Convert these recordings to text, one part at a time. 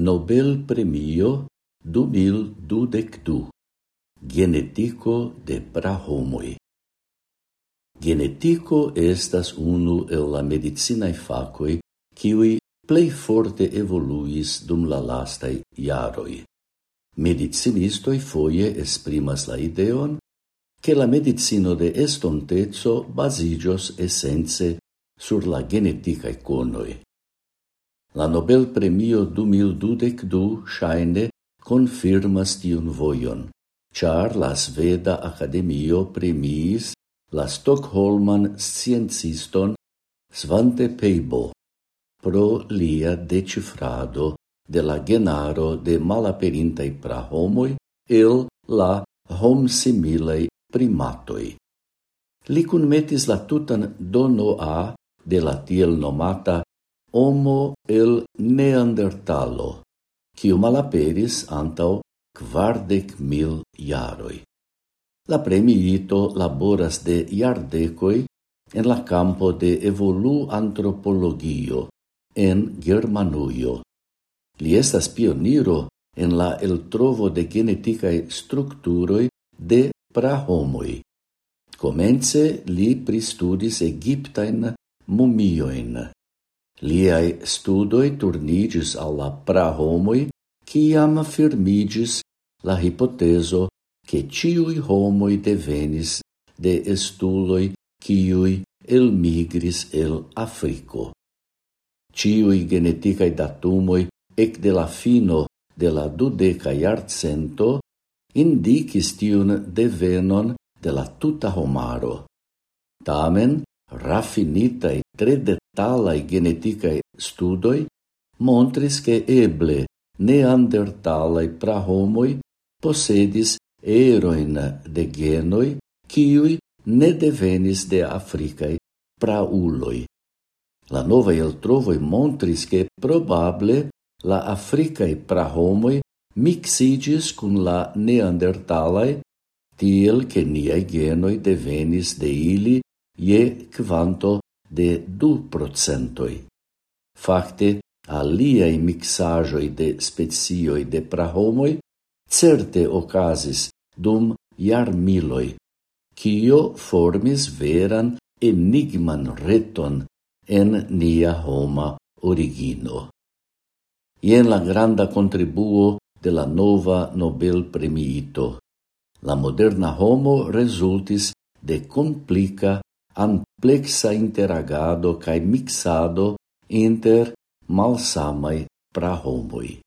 Nobel Premio 2022 Genetico de prahomoi Genetico estas unu el la medicinae facoi kiui plei forte evoluis dum la lastai iaroi. Medicinistoi foie esprimas la ideon che la medicino de estontezo basigios essence sur la geneticae conoi. La Nobel Premio 2022 shaine confirmas tiun voion, char la Sveda Academio premiis la Stockholman scienciston Svante Peibo pro lia decifrado de la genaro de malaperintai prahomoi el la homsimilei primatoi. Li cunmetis la tutan dono A de la tiel nomata homo el Neandertalo, quiu malaperis antau quardec mil iaroi. La premiito laboras de iardecoi en la campo de evolu antropologio en Germanuio. Li estas pioniro en la eltrovo de geneticae structuroi de prahomoi. Comence li pristudis egiptain mumioin Liai studoi turnigis alla la ciam firmigis la hipoteso che ciui homoi devenis de estuloj kiuj elmigris el Africo. Ciui geneticae datumoi ec de la fino de la dudeca iarcento indicis tiun devenon de la tuta homaro. Tamen, raffinitae tre detalai geneticae studoi montris che eble neandertalai prahomoi posedis eroin de genoi quiui ne devenis de africae prauloi. La nova el trovoi montris che probable la africae prahomoi mixigis cun la neandertalae, tiel che niai genoi devenis de ili ie quanto de du procentoi. Fakte, aliai mixajoi de spezioi de prahomoi certe ocasis dum iar miloi, cio formis veran enigman reton en nia homa origino. Ien la granda contribuo de la nova Nobel premiito. La moderna homo resultis de complica amplexa interagado cae mixado inter malsamai pra homoi.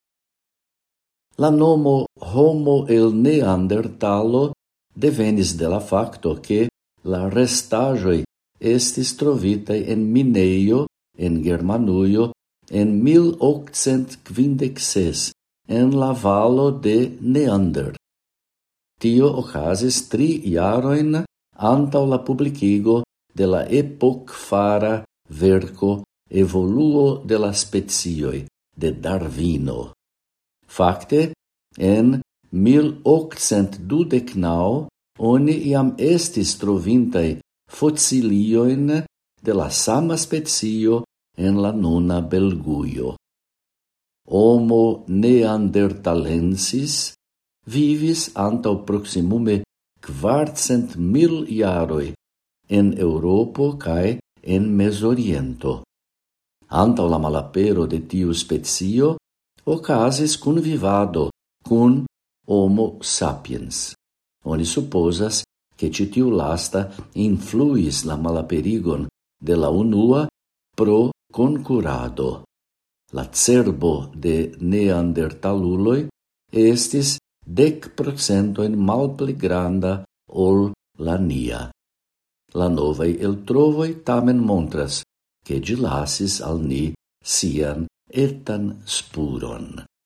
La nomo homo el Neandertalo devenis de la facto che la restajoi estis trovitaj en Mineio, en Germanuio, en 1856 en la valo de Neander. Tio ocasis tri iaroin antau la publicigo de la epocfara verco Evoluo de la Spezioi de Darwino. Fakte, en 1829 oni iam estis trovintai fossilioin de la sama spezio en la nuna Belguio. Homo neandertalensis vivis antau proximume quartcent mil iaroi en Europo cae en Mezoriento. Antau la malapero de tiu specio cun convivado cun homo sapiens. Oni supposas che citiu lasta influis la malaperigon de la unua pro concurado. La cerbo de neandertaluloi estis dec procentoin mal pli granda ol la nia. La novai eltrovoi tamen montras, che gilasis al ni sian etan spuron.